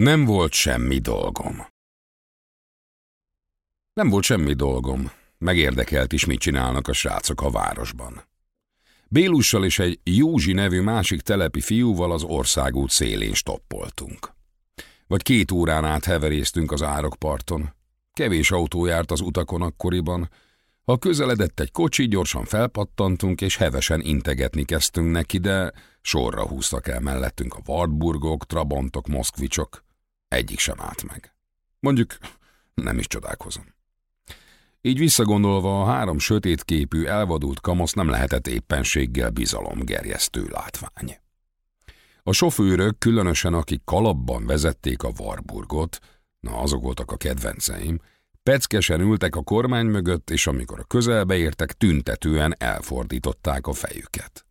Nem volt semmi dolgom. Nem volt semmi dolgom. Megérdekelt is, mit csinálnak a srácok a városban. Bélussal és egy Józsi nevű másik telepi fiúval az országút szélén stoppoltunk. Vagy két órán át heveréztünk az árokparton. Kevés autó járt az utakon akkoriban. Ha közeledett egy kocsi, gyorsan felpattantunk, és hevesen integetni kezdtünk neki, de sorra húztak el mellettünk a Wartburgok, Trabantok, Moszkvicsok. Egyik sem állt meg. Mondjuk nem is csodálkozom. Így visszagondolva a három sötétképű, elvadult kamasz nem lehetett éppenséggel bizalomgerjesztő látvány. A sofőrök, különösen akik kalapban vezették a Warburgot, na azok voltak a kedvenceim, peckesen ültek a kormány mögött, és amikor a közelbe értek, tüntetően elfordították a fejüket.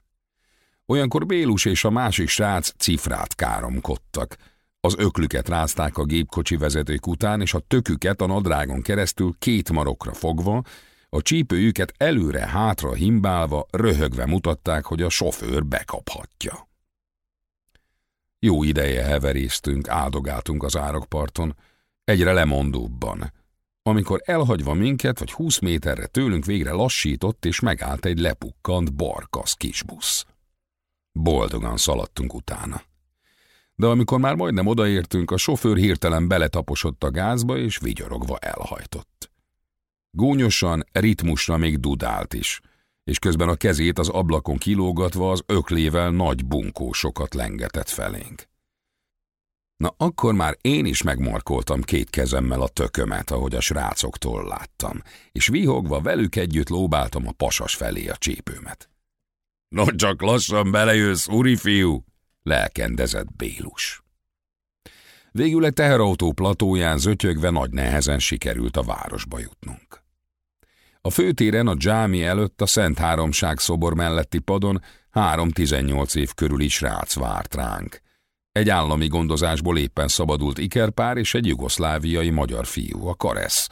Olyankor Bélus és a másik srác cifrát káromkodtak, az öklüket rázták a gépkocsi vezetők után, és a töküket a nadrágon keresztül két marokra fogva, a csípőjüket előre-hátra himbálva, röhögve mutatták, hogy a sofőr bekaphatja. Jó ideje heveréztünk, áldogáltunk az árokparton, egyre lemondóbban. Amikor elhagyva minket, vagy húsz méterre tőlünk végre lassított, és megállt egy lepukkant barkasz kisbusz. Boldogan szaladtunk utána de amikor már majdnem odaértünk, a sofőr hirtelen beletaposott a gázba, és vigyorogva elhajtott. Gúnyosan, ritmusra még dudált is, és közben a kezét az ablakon kilógatva az öklével nagy bunkósokat lengetett felénk. Na akkor már én is megmarkoltam két kezemmel a tökömet, ahogy a srácoktól láttam, és vihogva velük együtt lóbáltam a pasas felé a csípőmet. No csak lassan belejössz, úri fiú, lelkendezett Bélus. Végül egy teherautó platóján zötyögve nagy nehezen sikerült a városba jutnunk. A főtéren a dzsámi előtt a Szent Háromság szobor melletti padon három tizennyolc év körüli srác várt ránk. Egy állami gondozásból éppen szabadult ikerpár és egy jugoszláviai magyar fiú, a Karesz,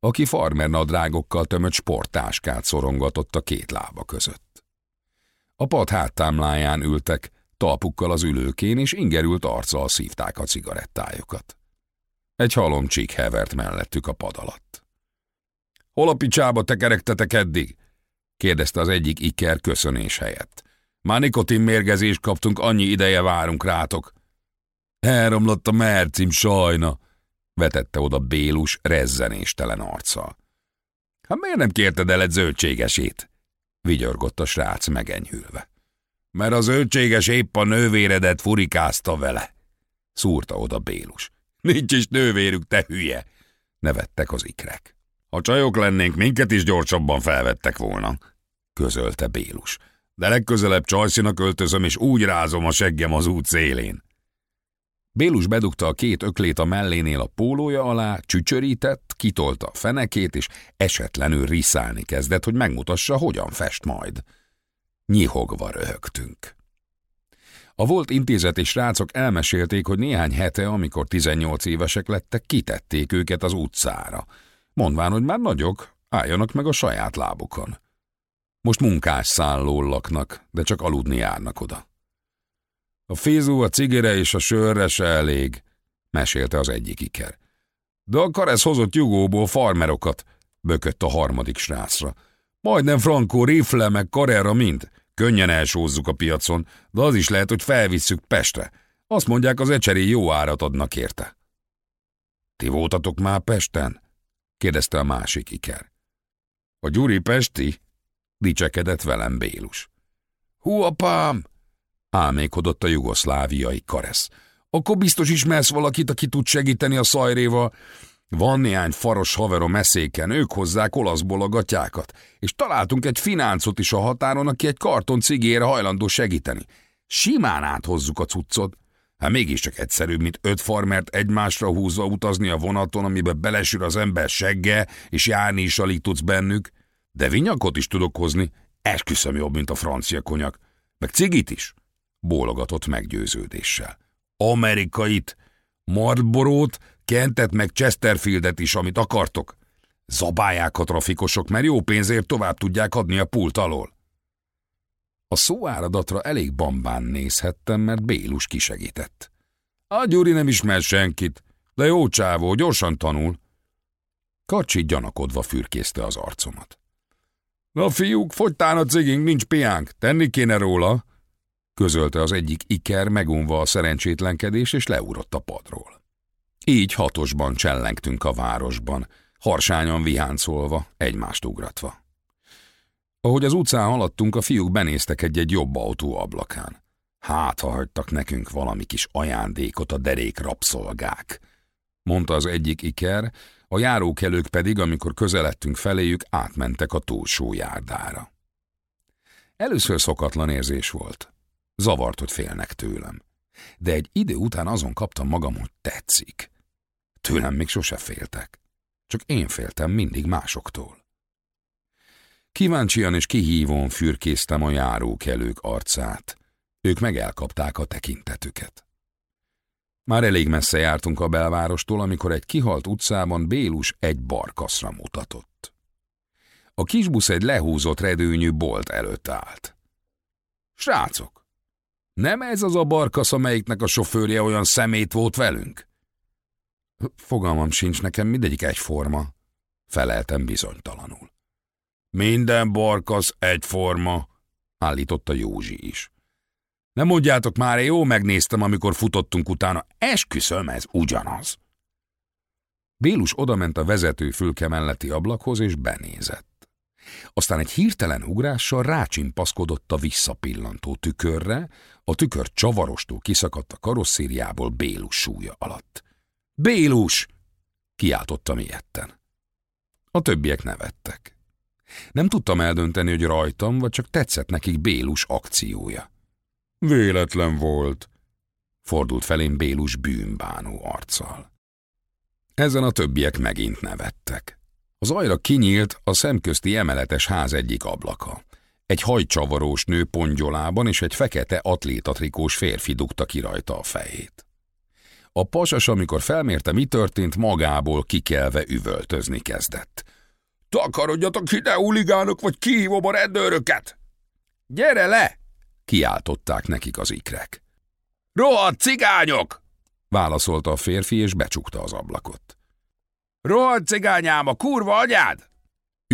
aki farmer nadrágokkal tömött sportáskát szorongatott a két lába között. A pad háttámláján ültek, talpukkal az ülőkén, és ingerült arccal szívták a cigarettájukat. Egy halomcsík hevert mellettük a pad alatt. – Hol a picsába tekerektetek eddig? – kérdezte az egyik iker köszönés helyett. – Már nikotin mérgezést kaptunk, annyi ideje várunk rátok. – Elromlott a mercim, sajna! – vetette oda Bélus rezzenéstelen arccal. – Hát miért nem kérted el egy zöldségesét? – vigyorgott a srác megenyhülve mert az öcséges épp a nővéredet furikázta vele. Szúrta oda Bélus. Nincs is nővérük, te hülye! Nevettek az ikrek. Ha csajok lennénk, minket is gyorsabban felvettek volna, közölte Bélus. De legközelebb csajszinak öltözöm, és úgy rázom a seggem az út szélén. Bélus bedugta a két öklét a mellénél a pólója alá, csücsörített, kitolta a fenekét, és esetlenül riszálni kezdett, hogy megmutassa, hogyan fest majd. Nyihogva röhögtünk. A volt intézeti srácok elmesélték, hogy néhány hete, amikor 18 évesek lettek, kitették őket az utcára. Mondván, hogy már nagyok, álljanak meg a saját lábukon. Most munkás szállól laknak, de csak aludni járnak oda. A fézó, a cigire és a sörre se elég, mesélte az egyik iker. De a Karesz hozott jugóból farmerokat, bökött a harmadik srácra. Majdnem frankó rifle meg karera mind. Könnyen elsózzuk a piacon, de az is lehet, hogy felvisszük Pestre. Azt mondják, az ecseri jó árat adnak érte. Ti voltatok már Pesten? kérdezte a másik iker. A Gyuri Pesti? dicsekedett velem Bélus. Hú, apám! álmékodott a jugoszláviai karesz. Akkor biztos ismersz valakit, aki tud segíteni a szajréval. Van néhány faros haver a meszéken, ők hozzák olaszból a gatyákat, és találtunk egy fináncot is a határon, aki egy karton cigére hajlandó segíteni. Simán áthozzuk a cuccot. Hát mégiscsak egyszerűbb, mint öt farmert egymásra húzva utazni a vonaton, amiben belesül az ember segge, és járni is alig tudsz bennük. De vinyakot is tudok hozni, esküszöm jobb, mint a francia konyak. Meg cigit is, bólogatott meggyőződéssel. Amerikait, Marlborót, Kentet meg Chesterfieldet is, amit akartok. Zabálják a trafikosok, mert jó pénzért tovább tudják adni a pult alól. A szóáradatra elég bambán nézhettem, mert Bélus kisegített. A Gyuri nem ismer senkit, de jó csávó, gyorsan tanul. Karcsi gyanakodva fürkészte az arcomat. Na fiúk, fogytán a cigink, nincs piánk, tenni kéne róla, közölte az egyik iker megunva a szerencsétlenkedés, és leúrott a padról. Így hatosban csellengtünk a városban, harsányan viháncolva, egymást ugratva. Ahogy az utcán haladtunk, a fiúk benéztek egy-egy jobb autó ablakán. Hát, ha hagytak nekünk valami kis ajándékot a derék rabszolgák, mondta az egyik iker, a járókelők pedig, amikor közeledtünk feléjük, átmentek a túlsó járdára. Először szokatlan érzés volt. Zavart, hogy félnek tőlem. De egy idő után azon kaptam magam, hogy tetszik. Tőlem még sose féltek. Csak én féltem mindig másoktól. Kíváncsian és kihívón fürkésztem a járókelők arcát. Ők meg elkapták a tekintetüket. Már elég messze jártunk a belvárostól, amikor egy kihalt utcában Bélus egy barkaszra mutatott. A kisbusz egy lehúzott redőnyű bolt előtt állt. Srácok, nem ez az a barkasz, amelyiknek a sofőrje olyan szemét volt velünk? Fogalmam sincs, nekem mindegyik egyforma, feleltem bizonytalanul. Minden barkasz egyforma, állította Józsi is. Nem mondjátok már, jó megnéztem, amikor futottunk utána. Esküszöm, ez ugyanaz. Bélus odament a vezető fülke melletti ablakhoz, és benézett. Aztán egy hirtelen ugrással rácsimpaszkodott a visszapillantó tükörre, a tükör csavarostól kiszakadt a karosszériából Bélus súlya alatt. Bélus! kiáltottam ilyetten. A többiek nevettek. Nem tudtam eldönteni, hogy rajtam, vagy csak tetszett nekik Bélus akciója. Véletlen volt, fordult felém Bélus bűnbánó arccal. Ezen a többiek megint nevettek. Az ajra kinyílt a szemközti emeletes ház egyik ablaka. Egy hajcsavarós nő pongyolában és egy fekete atlétatrikós férfi dugta ki rajta a fejét. A pasas, amikor felmérte, mi történt, magából kikelve üvöltözni kezdett. Takarodjatok ide, huligánok, vagy kihívom a rendőröket! Gyere le! Kiáltották nekik az ikrek. Rohadt cigányok! Válaszolta a férfi, és becsukta az ablakot. Rohadt cigányám, a kurva agyád!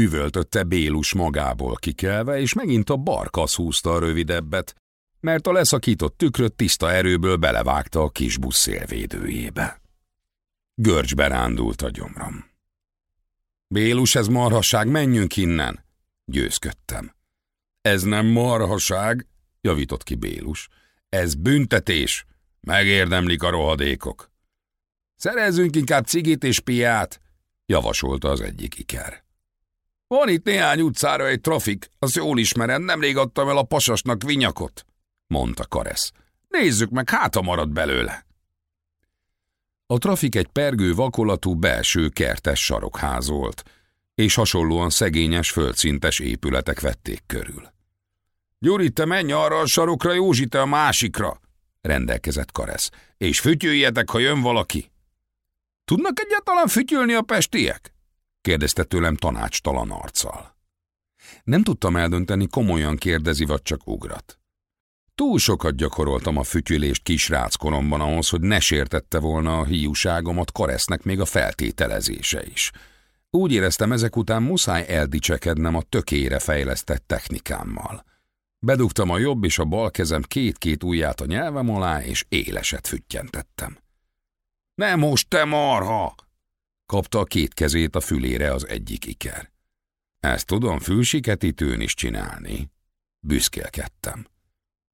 Üvöltötte Bélus magából kikelve, és megint a barkasz húzta a rövidebbet, mert a leszakított tükröt tiszta erőből belevágta a kis busz szélvédőjébe. Görcsbe rándult a gyomram. Bélus, ez marhasság, menjünk innen! Győzködtem. Ez nem marhaság, javított ki Bélus. Ez büntetés. Megérdemlik a rohadékok. Szerezzünk inkább cigit és piát, javasolta az egyik iker. Van itt néhány utcára egy trafik, azt jól ismerem, nemrég adtam el a pasasnak vinyakot, mondta Karesz. Nézzük meg, hát a marad belőle. A trafik egy pergő vakolatú belső kertes sarokház volt, és hasonlóan szegényes földszintes épületek vették körül. Gyuri, te menj arra a sarokra, Józsi, te a másikra, rendelkezett Karesz, és fütyüljetek, ha jön valaki. Tudnak egyáltalán fütyülni a pestiek? kérdezte tőlem tanácstalan arccal. Nem tudtam eldönteni, komolyan kérdezi, vagy csak ugrat. Túl sokat gyakoroltam a fütyülést kisráckoromban ahhoz, hogy ne sértette volna a hiúságomat Karesznek még a feltételezése is. Úgy éreztem ezek után muszáj eldicsekednem a tökére fejlesztett technikámmal. Bedugtam a jobb és a bal kezem két-két ujját a nyelvem alá, és éleset füttyentettem. Nem most, te marha! Kapta a két kezét a fülére az egyik iker. Ezt tudom fülsiketítőn is csinálni. Büszkélkedtem.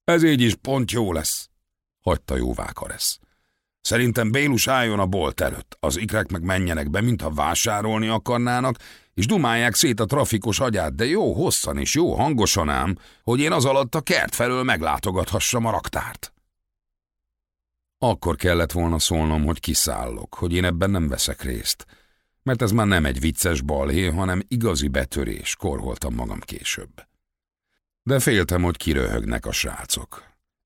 Ez így is pont jó lesz, hagyta jóvá Karesz. Szerintem Bélus álljon a bolt előtt, az ikrek meg menjenek be, mintha vásárolni akarnának, és dumálják szét a trafikos agyát, de jó hosszan és jó hangosan ám, hogy én az alatt a kert felől meglátogathassam a raktárt. Akkor kellett volna szólnom, hogy kiszállok, hogy én ebben nem veszek részt, mert ez már nem egy vicces balhé, hanem igazi betörés, korholtam magam később. De féltem, hogy kiröhögnek a srácok.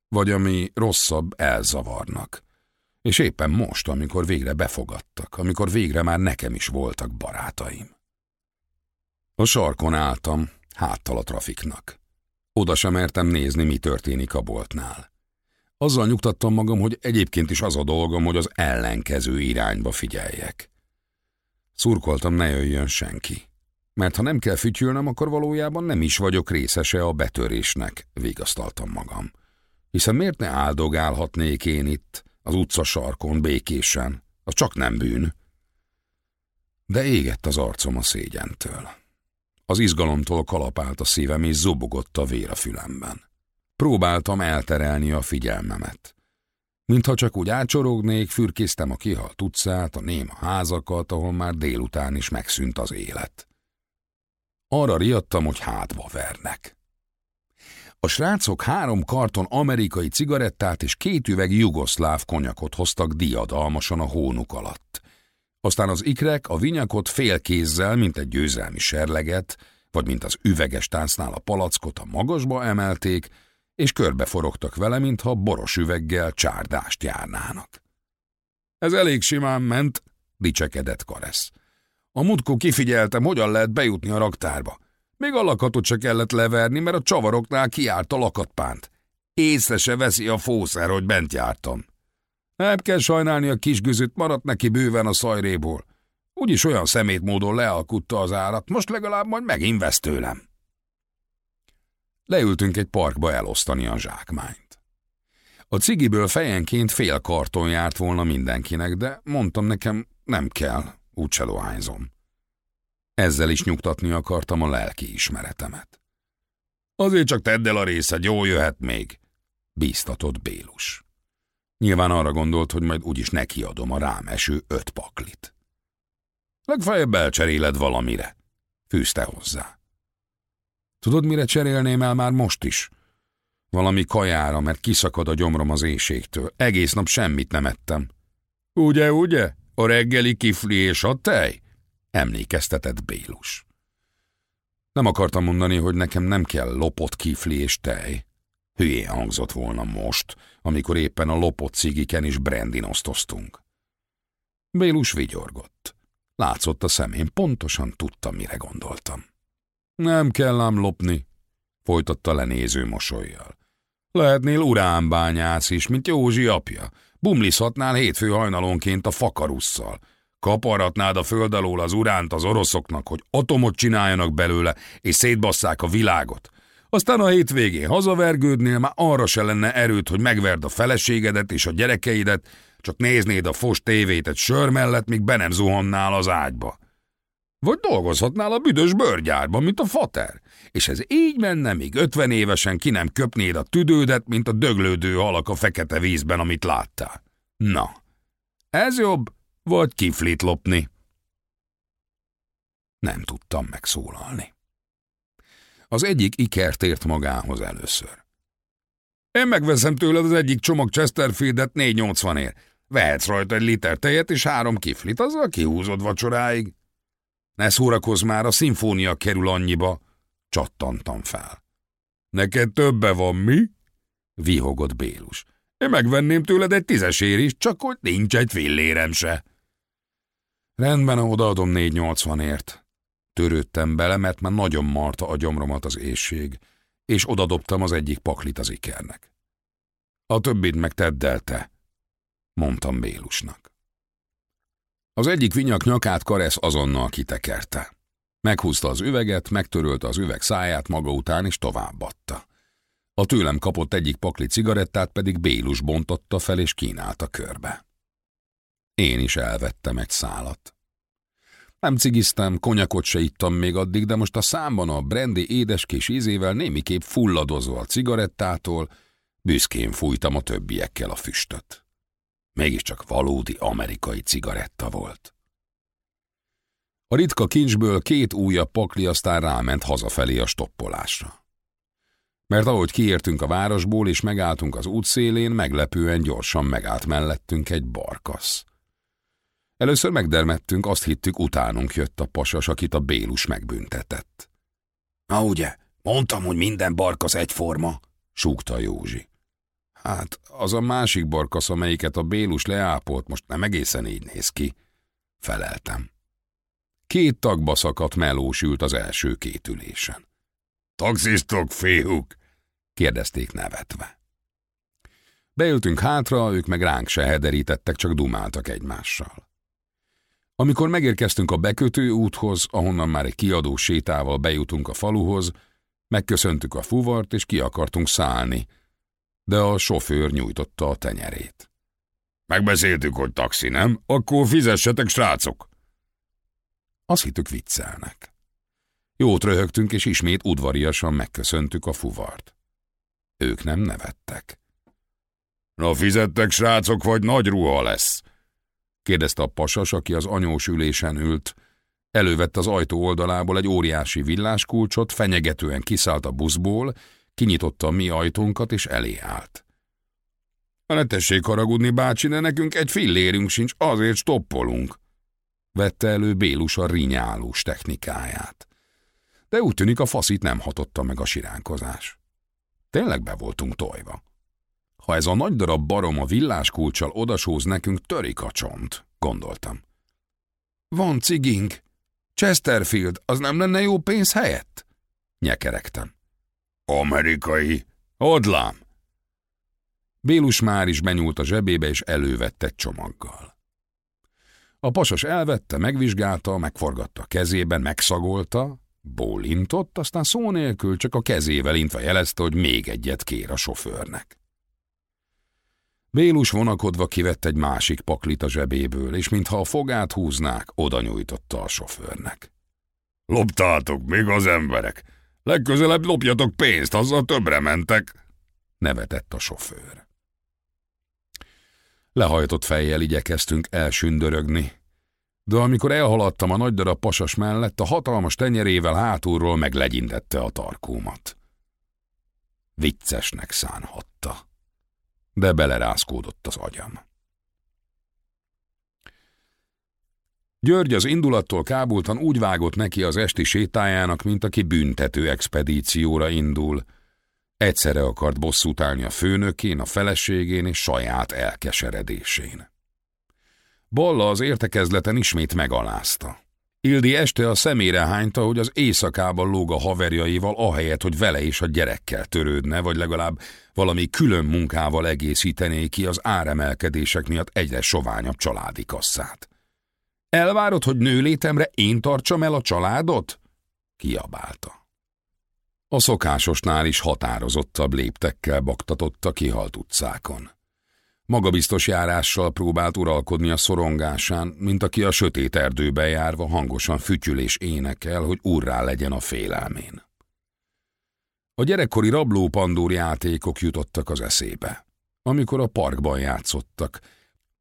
Vagy ami rosszabb, elzavarnak. És éppen most, amikor végre befogadtak, amikor végre már nekem is voltak barátaim. A sarkon álltam, háttal a trafiknak. Oda sem mertem nézni, mi történik a boltnál. Azzal nyugtattam magam, hogy egyébként is az a dolgom, hogy az ellenkező irányba figyeljek. Szurkoltam, ne jöjjön senki. Mert ha nem kell fütyülnem, akkor valójában nem is vagyok részese a betörésnek, vigasztaltam magam. Hiszen miért ne áldogálhatnék én itt, az utca sarkon, békésen? Az csak nem bűn. De égett az arcom a szégyentől. Az izgalomtól kalapált a szívem, és zobogott a vér a fülemben. Próbáltam elterelni a figyelmemet. Mintha csak úgy ácsorognék, fürkésztem a kihalt utcát, a néma házakat, ahol már délután is megszűnt az élet. Arra riadtam, hogy hátba vernek. A srácok három karton amerikai cigarettát és két üveg jugoszláv konyakot hoztak diadalmasan a hónuk alatt. Aztán az ikrek a vinyakot félkézzel, mint egy győzelmi serleget, vagy mint az üveges táncnál a palackot a magasba emelték, és körbeforogtak vele, mintha boros üveggel csárdást járnának. Ez elég simán ment, dicsekedett Karesz. A mutkó kifigyeltem, hogyan lehet bejutni a raktárba. Még a lakatot se kellett leverni, mert a csavaroknál kiárt a lakatpánt. Észre se veszi a fószer, hogy bent jártam. Nem kell sajnálni a kisgüzöt, maradt neki bőven a szajréból. Úgyis olyan szemét módon lealkutta az árat, most legalább majd megint vesz tőlem. Leültünk egy parkba elosztani a zsákmányt. A cigiből fejenként fél karton járt volna mindenkinek, de mondtam nekem, nem kell, úgyse dohányzom. Ezzel is nyugtatni akartam a lelki ismeretemet. Azért csak tedd el a részed, jó jöhet még, bíztatott Bélus. Nyilván arra gondolt, hogy majd úgyis nekiadom a rám eső öt paklit. Legfeljebb elcseréled valamire, fűzte hozzá. Tudod, mire cserélném el már most is? Valami kajára, mert kiszakad a gyomrom az éjségtől. Egész nap semmit nem ettem. Ugye, ugye? A reggeli kifli és a tej? Emlékeztetett Bélus. Nem akartam mondani, hogy nekem nem kell lopott kifli és tej. Hülyén hangzott volna most, amikor éppen a lopott cigiken is brandinosztoztunk. Bélus vigyorgott. Látszott a szemén, pontosan tudta, mire gondoltam. Nem kell ám lopni, folytatta lenéző mosolyjal. Lehetnél uránbányász is, mint Józsi apja. Bumlizhatnál hétfő hajnalonként a fakarusszal. Kaparatnád a föld alól az uránt az oroszoknak, hogy atomot csináljanak belőle, és szétbasszák a világot. Aztán a hétvégén hazavergődnél már arra se lenne erőt, hogy megverd a feleségedet és a gyerekeidet, csak néznéd a fos tévét egy sör mellett, míg be nem zuhannál az ágyba. Vagy dolgozhatnál a büdös bőrgyárban, mint a fater, és ez így menne, míg ötven évesen ki nem köpnéd a tüdődet, mint a döglődő halak a fekete vízben, amit láttál. Na, ez jobb, vagy kiflit lopni? Nem tudtam megszólalni. Az egyik iker tért magához először. Én megveszem tőled az egyik csomag Chesterfieldet 480 ér. Vehetsz rajta egy liter tejet és három kiflit, azzal kihúzod vacsoráig. Ne szórakozz már, a szimfónia kerül annyiba. Csattantam fel. Neked többe van, mi? Vihogott Bélus. Én megvenném tőled egy tízesér is, csak hogy nincs egy fillérem se. Rendben, odaadom 480-ért. Törődtem bele, mert már nagyon marta a gyomromat az éjség, és odadobtam az egyik paklit az ikernek. A többit meg tedd el te, mondtam Bélusnak. Az egyik vinyak nyakát Karesz azonnal kitekerte. Meghúzta az üveget, megtörölte az üveg száját maga után, és továbbadta. A tőlem kapott egyik pakli cigarettát pedig Bélus bontotta fel, és kínálta körbe. Én is elvettem egy szálat. Nem cigiztem, konyakot se ittam még addig, de most a számban a brandy édeskés ízével némiképp fulladozva a cigarettától, büszkén fújtam a többiekkel a füstöt. Mégiscsak valódi amerikai cigaretta volt. A ritka kincsből két újabb pakli aztán ráment hazafelé a stoppolásra. Mert ahogy kiértünk a városból és megálltunk az útszélén, meglepően gyorsan megállt mellettünk egy barkasz. Először megdermettünk, azt hittük, utánunk jött a pasas, akit a Bélus megbüntetett. Na ugye, mondtam, hogy minden barkasz egyforma, súgta Józsi. Hát, az a másik barkasz, amelyiket a Bélus leápolt, most nem egészen így néz ki. Feleltem. Két tagba szakadt melós ült az első két ülésen. Taxisztok, féhuk? kérdezték nevetve. Beültünk hátra, ők meg ránk se hederítettek, csak dumáltak egymással. Amikor megérkeztünk a bekötő úthoz, ahonnan már egy kiadó sétával bejutunk a faluhoz, megköszöntük a fuvart, és ki akartunk szállni, de a sofőr nyújtotta a tenyerét. Megbeszéltük, hogy taxi, nem? Akkor fizessetek, srácok! Azt hittük viccelnek. Jót röhögtünk, és ismét udvariasan megköszöntük a fuvart. Ők nem nevettek. Na fizettek, srácok, vagy nagy ruha lesz? kérdezte a pasas, aki az anyós ülésen ült. Elővett az ajtó oldalából egy óriási villáskulcsot, fenyegetően kiszállt a buszból, kinyitotta a mi ajtónkat, és elé állt. Ne tessék haragudni, bácsi, de nekünk egy fillérünk sincs, azért stoppolunk. Vette elő Bélus a rinyálós technikáját. De úgy tűnik a faszit nem hatotta meg a siránkozás. Tényleg be voltunk tojva. Ha ez a nagy darab barom a villás kulcsal odasóz nekünk, törik a csont, gondoltam. Van cigink. Chesterfield, az nem lenne jó pénz helyett? Nyekeregtem. Amerikai. Odlám. Bélus már is benyúlt a zsebébe, és elővette egy csomaggal. A pasas elvette, megvizsgálta, megforgatta a kezében, megszagolta, bólintott, aztán szó nélkül csak a kezével intve jelezte, hogy még egyet kér a sofőrnek. Bélus vonakodva kivett egy másik paklit a zsebéből, és mintha a fogát húznák, oda nyújtotta a sofőrnek. Loptátok, még az emberek! Legközelebb lopjatok pénzt, azzal többre mentek! nevetett a sofőr. Lehajtott fejjel igyekeztünk elsündörögni, de amikor elhaladtam a nagy darab pasas mellett, a hatalmas tenyerével hátulról meglegyintette a tarkómat. Viccesnek szánhatta de belerázkódott az agyam. György az indulattól kábultan úgy vágott neki az esti sétájának, mint aki büntető expedícióra indul. Egyszerre akart bosszút állni a főnökén, a feleségén és saját elkeseredésén. Balla az értekezleten ismét megalázta. Ildi este a szemére hányta, hogy az éjszakában lóg a haverjaival, ahelyett, hogy vele és a gyerekkel törődne, vagy legalább valami külön munkával egészítené ki az áremelkedések miatt egyre soványabb családi kasszát. Elvárod, hogy nőlétemre én tartsam el a családot? Kiabálta. A szokásosnál is határozottabb léptekkel baktatott a kihalt utcákon. Magabiztos járással próbált uralkodni a szorongásán, mint aki a sötét erdőbe járva hangosan fütyül és énekel, hogy urrá legyen a félelmén. A gyerekkori rabló-pandúr játékok jutottak az eszébe. Amikor a parkban játszottak,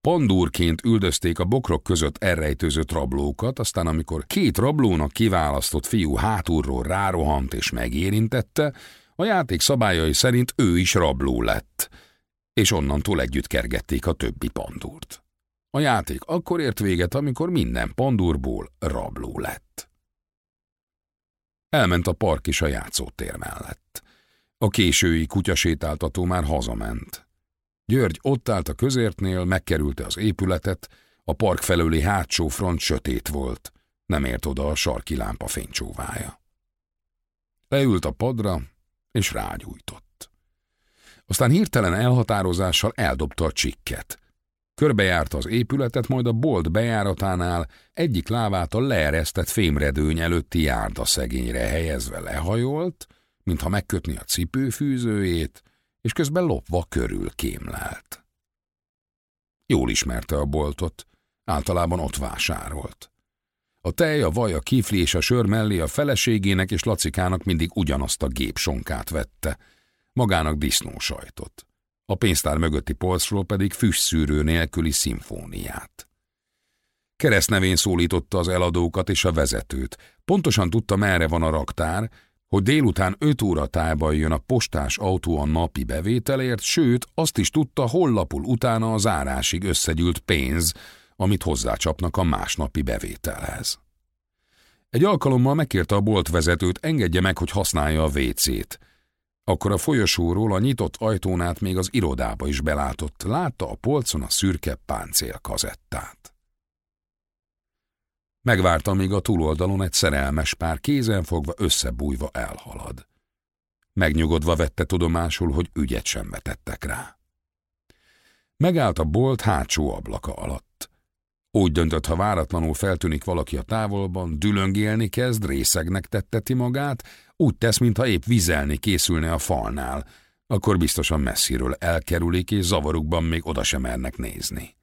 pandúrként üldözték a bokrok között elrejtőzött rablókat, aztán amikor két rablónak kiválasztott fiú hátulról rárohant és megérintette, a játék szabályai szerint ő is rabló lett – és onnantól együtt kergették a többi pandúrt. A játék akkor ért véget, amikor minden pandúrból rabló lett. Elment a park is a játszótér mellett. A késői kutyasétáltató már hazament. György ott állt a közértnél, megkerülte az épületet, a park felőli hátsó front sötét volt, nem ért oda a sarki lámpa fénycsóvája. Leült a padra, és rágyújtott. Aztán hirtelen elhatározással eldobta a csikket. Körbejárta az épületet, majd a bolt bejáratánál egyik lávát a leeresztett fémredőny előtti járda szegényre helyezve lehajolt, mintha megkötni a cipőfűzőjét, és közben lopva körül kémlelt. Jól ismerte a boltot, általában ott vásárolt. A tej, a vaj, a kifli és a sör mellé a feleségének és Lacikának mindig ugyanazt a gépsonkát vette – magának disznósajtot. A pénztár mögötti polcról pedig füstszűrő nélküli szimfóniát. Keresztnevén szólította az eladókat és a vezetőt. Pontosan tudta, merre van a raktár, hogy délután öt óra tájban jön a postás autó a napi bevételért, sőt, azt is tudta, hol lapul utána a zárásig összegyűlt pénz, amit hozzácsapnak a másnapi bevételhez. Egy alkalommal megkérte a boltvezetőt, engedje meg, hogy használja a vécét. Akkor a folyosóról a nyitott ajtón át még az irodába is belátott, látta a polcon a szürke páncél kazettát. Megvárta, míg a túloldalon egy szerelmes pár kézenfogva összebújva elhalad. Megnyugodva vette tudomásul, hogy ügyet sem vetettek rá. Megállt a bolt hátsó ablaka alatt. Úgy döntött, ha váratlanul feltűnik valaki a távolban, dülöngélni kezd, részegnek tetteti magát, úgy tesz, mintha épp vizelni készülne a falnál, akkor biztosan messziről elkerülik, és zavarukban még oda sem mernek nézni.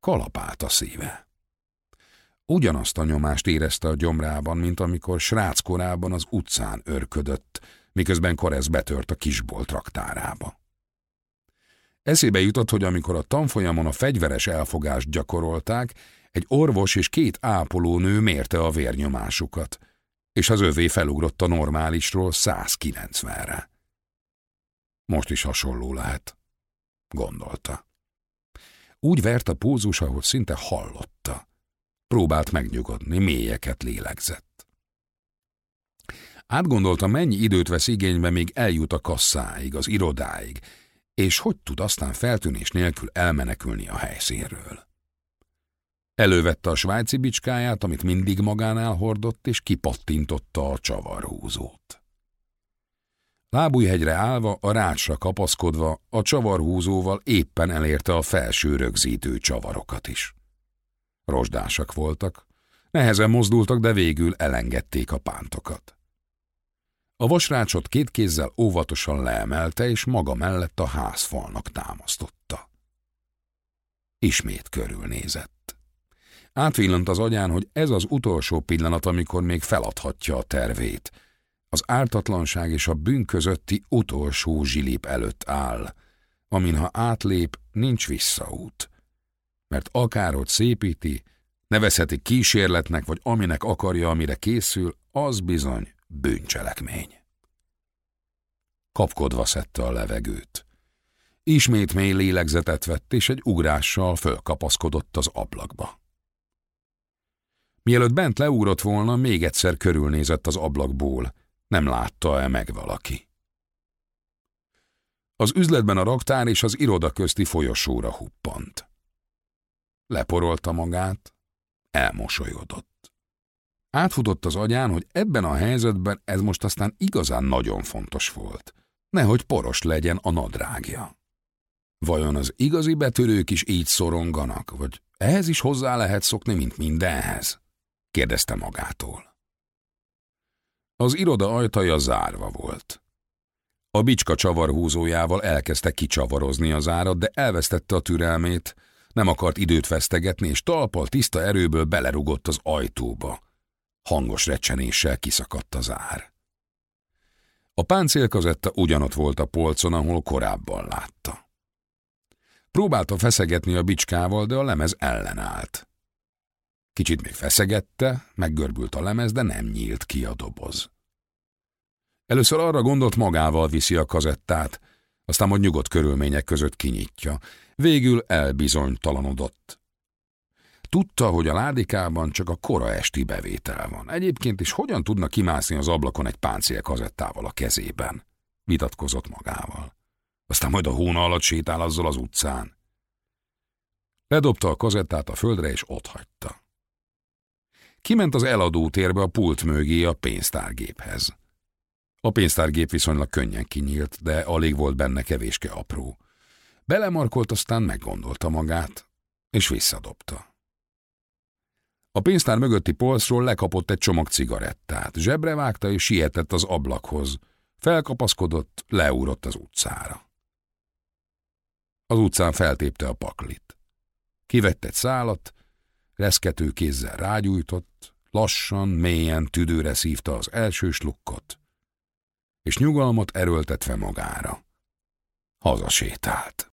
Kalapált a szíve. Ugyanazt a nyomást érezte a gyomrában, mint amikor sráckorában az utcán örködött, miközben Koresz betört a kisbolt raktárába. Eszébe jutott, hogy amikor a tanfolyamon a fegyveres elfogást gyakorolták, egy orvos és két ápolónő mérte a vérnyomásukat, és az övé felugrott a normálisról 190-re. Most is hasonló lehet, gondolta. Úgy vert a pózus, ahogy szinte hallotta. Próbált megnyugodni, mélyeket lélegzett. Átgondolta, mennyi időt vesz igénybe, még eljut a kasszáig, az irodáig, és hogy tud aztán feltűnés nélkül elmenekülni a helyszínről. Elővette a svájci bicskáját, amit mindig magánál hordott, és kipattintotta a csavarhúzót. Lábújhegyre állva, a rácsra kapaszkodva, a csavarhúzóval éppen elérte a felső rögzítő csavarokat is. Rozsdásak voltak, nehezen mozdultak, de végül elengedték a pántokat. A vasrácsot két kézzel óvatosan leemelte, és maga mellett a házfalnak támasztotta. Ismét körülnézett. Átvillant az agyán, hogy ez az utolsó pillanat, amikor még feladhatja a tervét. Az ártatlanság és a bűn közötti utolsó zsilip előtt áll, amin ha átlép, nincs visszaút. Mert akárhogy szépíti, nevezheti kísérletnek, vagy aminek akarja, amire készül, az bizony bűncselekmény. Kapkodva szedte a levegőt. Ismét mély lélegzetet vett, és egy ugrással fölkapaszkodott az ablakba. Mielőtt bent leúrott volna, még egyszer körülnézett az ablakból, nem látta-e meg valaki. Az üzletben a raktár és az iroda közti folyosóra huppant. Leporolta magát, elmosolyodott. Átfutott az agyán, hogy ebben a helyzetben ez most aztán igazán nagyon fontos volt. Nehogy poros legyen a nadrágja. Vajon az igazi betörők is így szoronganak, vagy ehhez is hozzá lehet szokni, mint mindenhez? kérdezte magától. Az iroda ajtaja zárva volt. A bicska csavarhúzójával elkezdte kicsavarozni az árat, de elvesztette a türelmét, nem akart időt vesztegetni, és talpal tiszta erőből belerugott az ajtóba. Hangos recsenéssel kiszakadt az ár. A páncélkazetta ugyanott volt a polcon, ahol korábban látta. Próbálta feszegetni a bicskával, de a lemez ellenállt. Kicsit még feszegette, meggörbült a lemez, de nem nyílt ki a doboz. Először arra gondolt, magával viszi a kazettát, aztán majd nyugodt körülmények között kinyitja. Végül elbizonytalanodott. Tudta, hogy a ládikában csak a kora esti bevétel van. Egyébként is hogyan tudna kimászni az ablakon egy páncél kazettával a kezében? Vitatkozott magával. Aztán majd a hóna alatt sétál azzal az utcán. Ledobta a kazettát a földre, és hagyta. Kiment az eladótérbe a pult mögé a pénztárgéphez. A pénztárgép viszonylag könnyen kinyílt, de alig volt benne kevéske apró. Belemarkolt, aztán meggondolta magát, és visszadobta. A pénztár mögötti polcról lekapott egy csomag cigarettát, zsebre vágta és sietett az ablakhoz. Felkapaszkodott, leúrott az utcára. Az utcán feltépte a paklit. Kivett egy szálat, reszkető kézzel rágyújtott, lassan, mélyen tüdőre szívta az első slukkot, és nyugalmat erőltetve magára. Hazasétált.